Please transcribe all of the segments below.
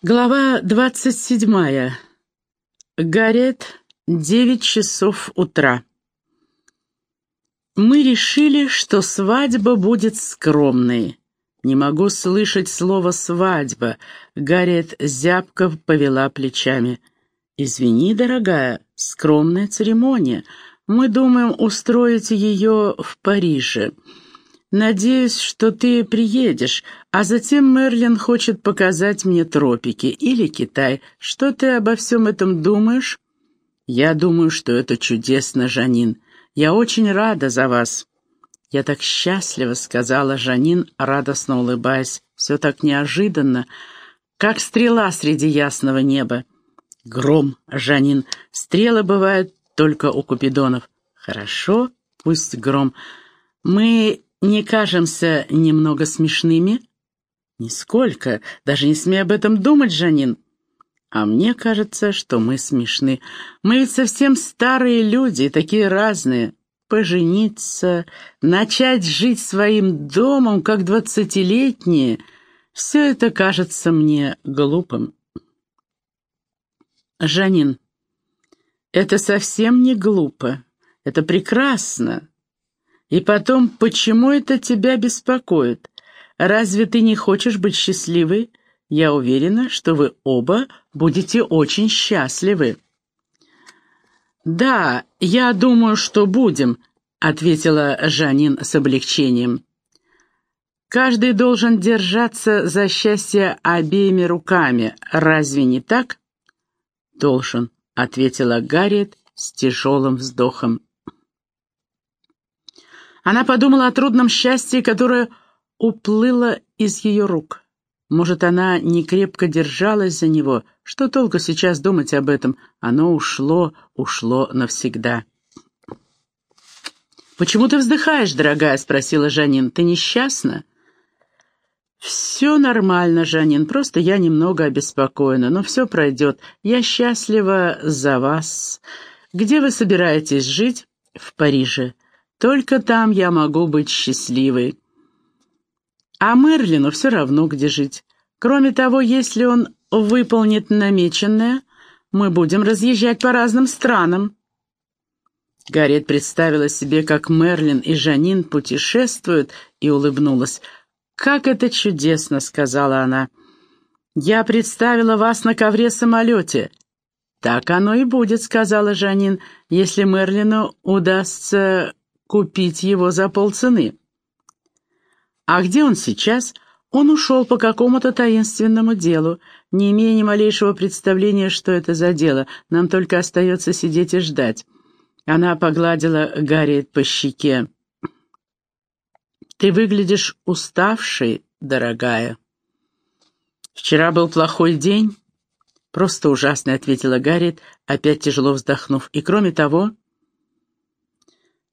Глава двадцать седьмая. Гарет, девять часов утра. Мы решили, что свадьба будет скромной. Не могу слышать слово «свадьба». Гарет зябко повела плечами. «Извини, дорогая, скромная церемония. Мы думаем устроить ее в Париже». Надеюсь, что ты приедешь, а затем Мерлин хочет показать мне тропики или Китай. Что ты обо всем этом думаешь? Я думаю, что это чудесно, Жанин. Я очень рада за вас. Я так счастлива, сказала Жанин, радостно улыбаясь. Все так неожиданно, как стрела среди ясного неба. Гром, Жанин. Стрелы бывают только у купидонов. Хорошо, пусть гром. Мы не кажемся немного смешными?» «Нисколько. Даже не смей об этом думать, Жанин». «А мне кажется, что мы смешны. Мы ведь совсем старые люди, такие разные. Пожениться, начать жить своим домом, как двадцатилетние — все это кажется мне глупым». «Жанин, это совсем не глупо. Это прекрасно. И потом, почему это тебя беспокоит? Разве ты не хочешь быть счастливой? Я уверена, что вы оба будете очень счастливы». «Да, я думаю, что будем», — ответила Жанин с облегчением. «Каждый должен держаться за счастье обеими руками, разве не так?» «Должен», — ответила Гарриет с тяжелым вздохом. Она подумала о трудном счастье, которое уплыло из ее рук. Может, она не крепко держалась за него. Что толку сейчас думать об этом? Оно ушло, ушло навсегда. «Почему ты вздыхаешь, дорогая?» — спросила Жанин. «Ты несчастна?» «Все нормально, Жанин, просто я немного обеспокоена, но все пройдет. Я счастлива за вас. Где вы собираетесь жить?» «В Париже. Только там я могу быть счастливой. А Мерлину все равно, где жить. Кроме того, если он выполнит намеченное, мы будем разъезжать по разным странам. Гарриет представила себе, как Мерлин и Жанин путешествуют, и улыбнулась. «Как это чудесно!» — сказала она. «Я представила вас на ковре-самолете». «Так оно и будет», — сказала Жанин, «если Мерлину удастся купить его за полцены. А где он сейчас? Он ушел по какому-то таинственному делу, не имея ни малейшего представления, что это за дело. Нам только остается сидеть и ждать. Она погладила Гарриет по щеке. «Ты выглядишь уставшей, дорогая». «Вчера был плохой день?» «Просто ужасный», — ответила Гарриет, опять тяжело вздохнув. «И кроме того...»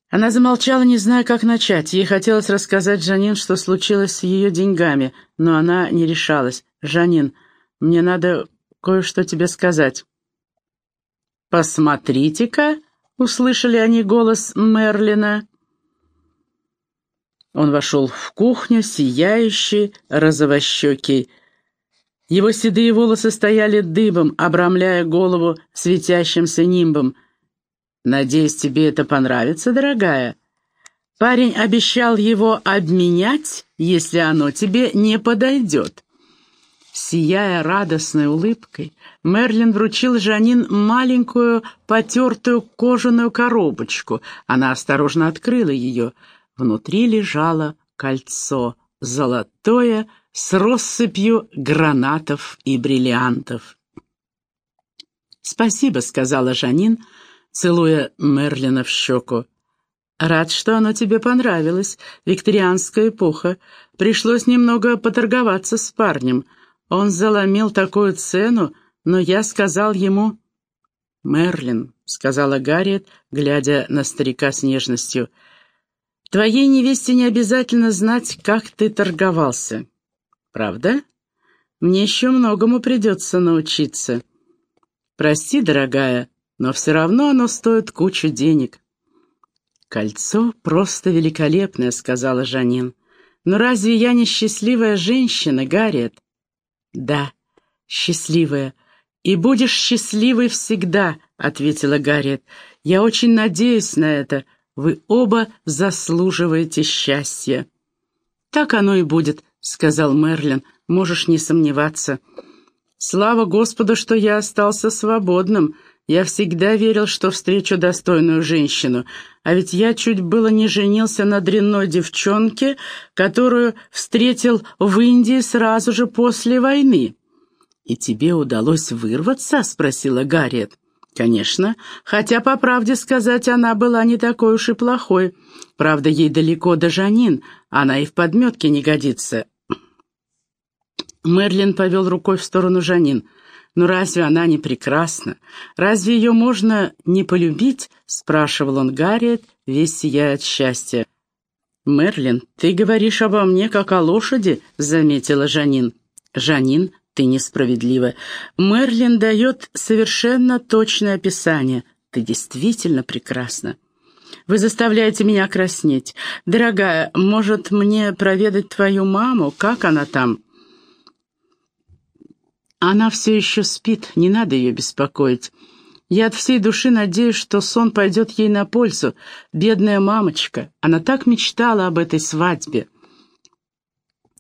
Она замолчала, не зная, как начать. Ей хотелось рассказать Жанин, что случилось с ее деньгами, но она не решалась. «Жанин, мне надо кое-что тебе сказать». «Посмотрите-ка!» — услышали они голос Мерлина. Он вошел в кухню, сияющий, розовощекий. Его седые волосы стояли дыбом, обрамляя голову светящимся нимбом — «Надеюсь, тебе это понравится, дорогая?» Парень обещал его обменять, если оно тебе не подойдет. Сияя радостной улыбкой, Мерлин вручил Жанин маленькую потертую кожаную коробочку. Она осторожно открыла ее. Внутри лежало кольцо, золотое, с россыпью гранатов и бриллиантов. «Спасибо», — сказала Жанин, — целуя Мерлина в щеку. «Рад, что оно тебе понравилось. Викторианская эпоха. Пришлось немного поторговаться с парнем. Он заломил такую цену, но я сказал ему...» «Мерлин», — сказала Гарриет, глядя на старика с нежностью, — «твоей невесте не обязательно знать, как ты торговался. Правда? Мне еще многому придется научиться. Прости, дорогая, но все равно оно стоит кучу денег». «Кольцо просто великолепное», — сказала Жанин. «Но разве я не счастливая женщина, Гарриет?» «Да, счастливая. И будешь счастливой всегда, ответила Гарриет. Я очень надеюсь на это. Вы оба заслуживаете счастья. Так оно и будет, сказал Мерлин. Можешь не сомневаться. Слава Господу, что я остался свободным. Я всегда верил, что встречу достойную женщину, а ведь я чуть было не женился на дрянной девчонке, которую встретил в Индии сразу же после войны. «И тебе удалось вырваться?» — спросила Гарриет. «Конечно, хотя, по правде сказать, она была не такой уж и плохой. Правда, ей далеко до Жанин, она и в подметке не годится». Мерлин повел рукой в сторону Жанин — «Но разве она не прекрасна? Разве ее можно не полюбить?» — спрашивал он Гарриет, весь сияя от счастья. «Мерлин, ты говоришь обо мне, как о лошади», — заметила Жанин. «Жанин, ты несправедлива. Мерлин дает совершенно точное описание. Ты действительно прекрасна». «Вы заставляете меня краснеть. Дорогая, может, мне проведать твою маму? Как она там?» Она все еще спит, не надо ее беспокоить. Я от всей души надеюсь, что сон пойдет ей на пользу. Бедная мамочка, она так мечтала об этой свадьбе.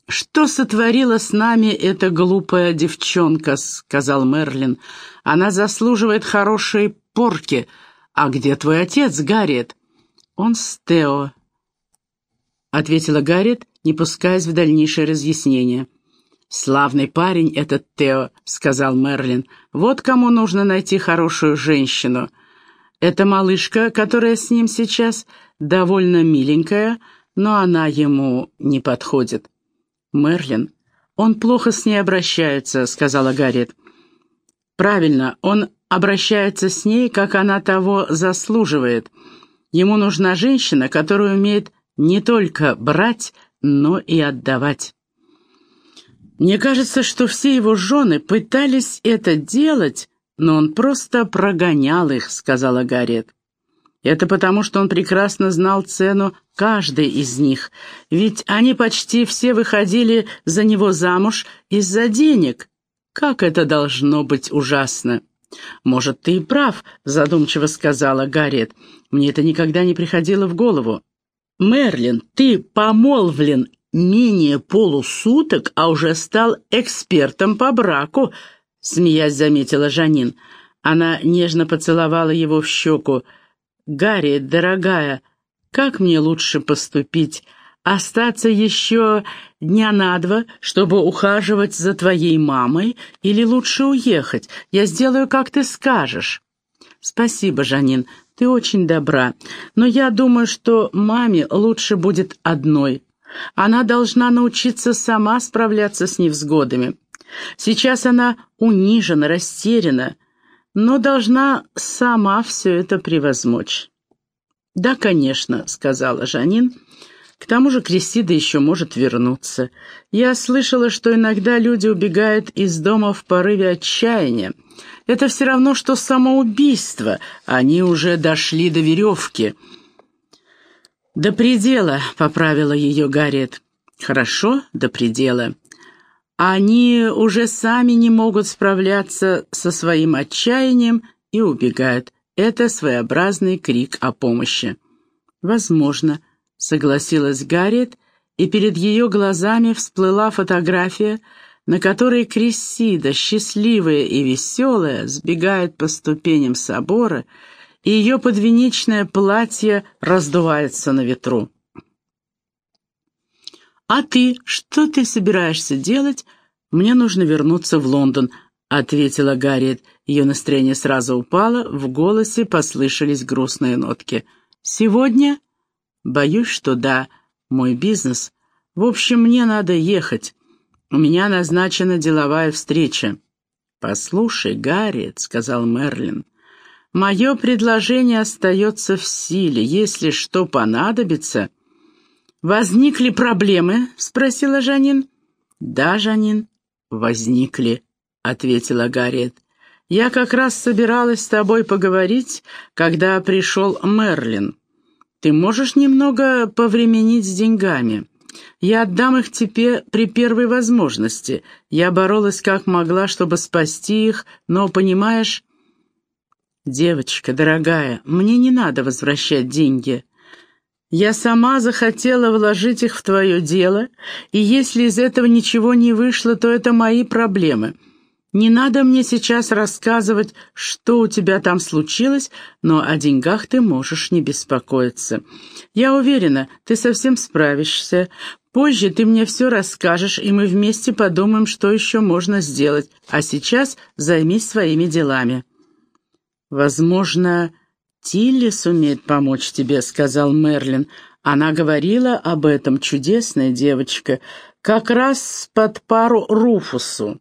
«Что сотворила с нами эта глупая девчонка?» — сказал Мерлин. «Она заслуживает хорошей порки. А где твой отец, Гарриет?» «Он с Тео», — ответила Гарриет, не пускаясь в дальнейшее разъяснение. «Славный парень этот Тео», — сказал Мерлин. «Вот кому нужно найти хорошую женщину. Эта малышка, которая с ним сейчас, довольно миленькая, но она ему не подходит». «Мерлин, он плохо с ней обращается», — сказала Гарриет. «Правильно, он обращается с ней, как она того заслуживает. Ему нужна женщина, которая умеет не только брать, но и отдавать». Мне кажется, что все его жены пытались это делать, но он просто прогонял их», — сказала Гарриет. «Это потому, что он прекрасно знал цену каждой из них, ведь они почти все выходили за него замуж из-за денег. Как это должно быть ужасно!» «Может, ты и прав», — задумчиво сказала Гарриет. «Мне это никогда не приходило в голову». «Мерлин, ты помолвлен менее полусуток, а уже стал экспертом по браку», — смеясь заметила Жанин. Она нежно поцеловала его в щеку. «Гарри, дорогая, как мне лучше поступить? Остаться еще дня на два, чтобы ухаживать за твоей мамой, или лучше уехать? Я сделаю, как ты скажешь». «Спасибо, Жанин, ты очень добра, но я думаю, что маме лучше будет одной. Она должна научиться сама справляться с невзгодами. Сейчас она унижена, растеряна, но должна сама все это превозмочь. «Да, конечно», — сказала Жанин. «К тому же Крисида еще может вернуться. Я слышала, что иногда люди убегают из дома в порыве отчаяния. Это все равно, что самоубийство. Они уже дошли до веревки». «До предела», — поправила ее Гарриет. «Хорошо, до предела. Они уже сами не могут справляться со своим отчаянием и убегают. Это своеобразный крик о помощи». «Возможно», — согласилась Гарриет, и перед ее глазами всплыла фотография, на которой Крессида, счастливая и веселая, сбегает по ступеням собора и ее подвенечное платье раздувается на ветру. «А ты? Что ты собираешься делать? Мне нужно вернуться в Лондон», — ответила Гарриет. Ее настроение сразу упало, в голосе послышались грустные нотки. «Сегодня?» «Боюсь, что да. Мой бизнес. В общем, мне надо ехать. У меня назначена деловая встреча». «Послушай, Гарриет», — сказал Мерлин, Мое предложение остается в силе, если что понадобится. «Возникли проблемы?» — спросила Жанин. «Да, Жанин, возникли», — ответила Гарриет. «Я как раз собиралась с тобой поговорить, когда пришел Мерлин. Ты можешь немного повременить с деньгами? Я отдам их тебе при первой возможности. Я боролась как могла, чтобы спасти их, но, понимаешь...» «Девочка, дорогая, мне не надо возвращать деньги. Я сама захотела вложить их в твое дело, и если из этого ничего не вышло, то это мои проблемы. Не надо мне сейчас рассказывать, что у тебя там случилось, но о деньгах ты можешь не беспокоиться. Я уверена, ты совсем справишься. Позже ты мне все расскажешь, и мы вместе подумаем, что еще можно сделать. А сейчас займись своими делами». «Возможно, Тилли сумеет помочь тебе», — сказал Мерлин. «Она говорила об этом, чудесная девочка, как раз под пару Руфусу».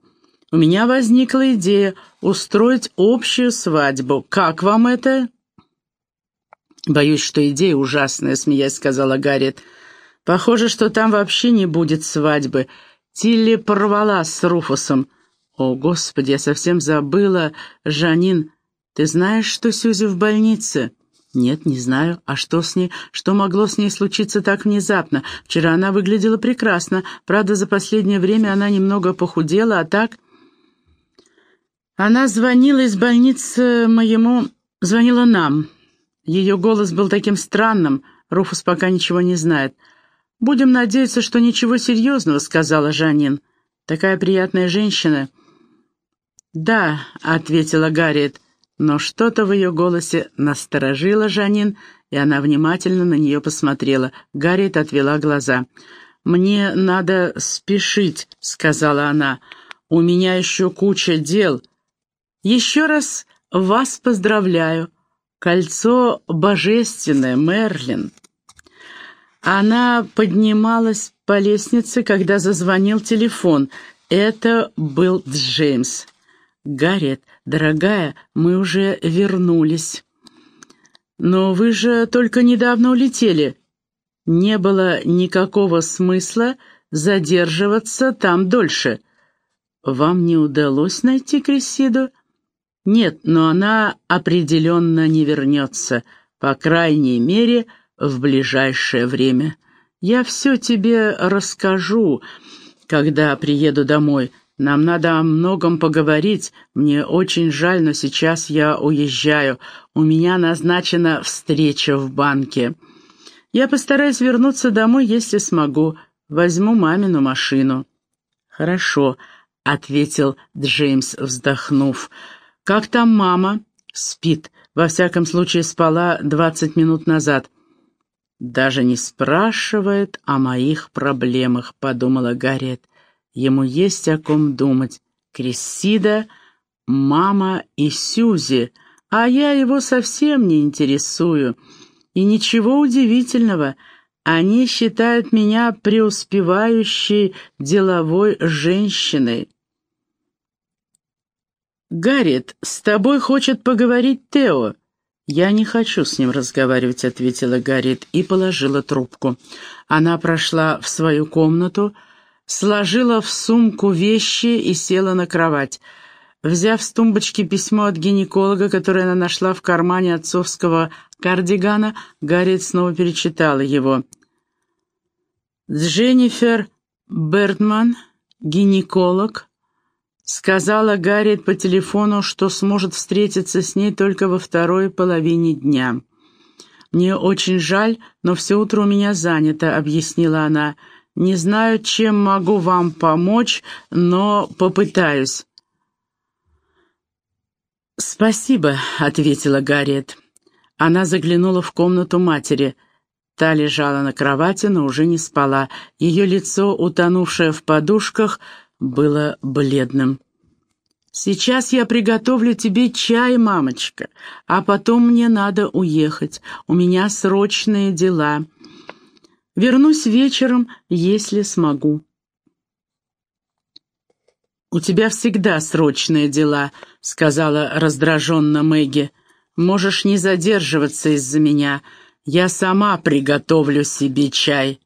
У меня возникла идея устроить общую свадьбу. Как вам это?» «Боюсь, что идея ужасная», — смеясь сказала Гарриет. «Похоже, что там вообще не будет свадьбы. Тилли порвала с Руфусом. О, Господи, я совсем забыла. Жанин, ты знаешь, что Сюзи в больнице?» «Нет, не знаю. А что с ней? Что могло с ней случиться так внезапно? Вчера она выглядела прекрасно. Правда, за последнее время она немного похудела, а так...» Она звонила из больницы моему... Звонила нам. Ее голос был таким странным, Руфус пока ничего не знает. «Будем надеяться, что ничего серьезного», — сказала Жанин. «Такая приятная женщина». «Да», — ответила Гарриет, но что-то в ее голосе насторожило Жанин, и она внимательно на нее посмотрела. Гарриет отвела глаза. «Мне надо спешить», — сказала она. «У меня еще куча дел». Еще раз вас поздравляю. Кольцо божественное, Мерлин. Она поднималась по лестнице, когда зазвонил телефон. Это был Джеймс. «Гарриет, дорогая, мы уже вернулись». «Но вы же только недавно улетели. Не было никакого смысла задерживаться там дольше. Вам не удалось найти Крессиду?» Нет, но она определенно не вернется, по крайней мере, в ближайшее время. Я все тебе расскажу, когда приеду домой. Нам надо о многом поговорить. Мне очень жаль, но сейчас я уезжаю. У меня назначена встреча в банке. Я постараюсь вернуться домой, если смогу. Возьму мамину машину». «Хорошо», — ответил Джеймс, вздохнув. «Как там мама?» «Спит. Во всяком случае, спала двадцать минут назад». «Даже не спрашивает о моих проблемах», — подумала Гарриет. «Ему есть о ком думать. Крессида, мама и Сюзи, а я его совсем не интересую. И ничего удивительного». Они считают меня преуспевающей деловой женщиной. «Гарриет, с тобой хочет поговорить Тео». «Я не хочу с ним разговаривать», — ответила Гарриет и положила трубку. Она прошла в свою комнату, сложила в сумку вещи и села на кровать. Взяв с тумбочки письмо от гинеколога, которое она нашла в кармане отцовского кардигана, Гарриет снова перечитала его. «Дженнифер Бертман, гинеколог, Сказала Гарриет по телефону, что сможет встретиться с ней только во второй половине дня. «Мне очень жаль, но все утро у меня занято», — объяснила она. «Не знаю, чем могу вам помочь, но попытаюсь». «Спасибо», — ответила Гарриет. Она заглянула в комнату матери. Та лежала на кровати, но уже не спала. Ее лицо, утонувшее в подушках, — было бледным. «Сейчас я приготовлю тебе чай, мамочка, а потом мне надо уехать. У меня срочные дела. Вернусь вечером, если смогу». «У тебя всегда срочные дела», — сказала раздраженно Мэгги. «Можешь не задерживаться из-за меня. Я сама приготовлю себе чай».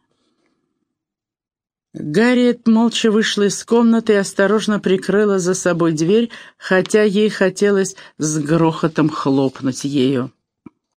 Гарриет молча вышла из комнаты и осторожно прикрыла за собой дверь, хотя ей хотелось с грохотом хлопнуть ею.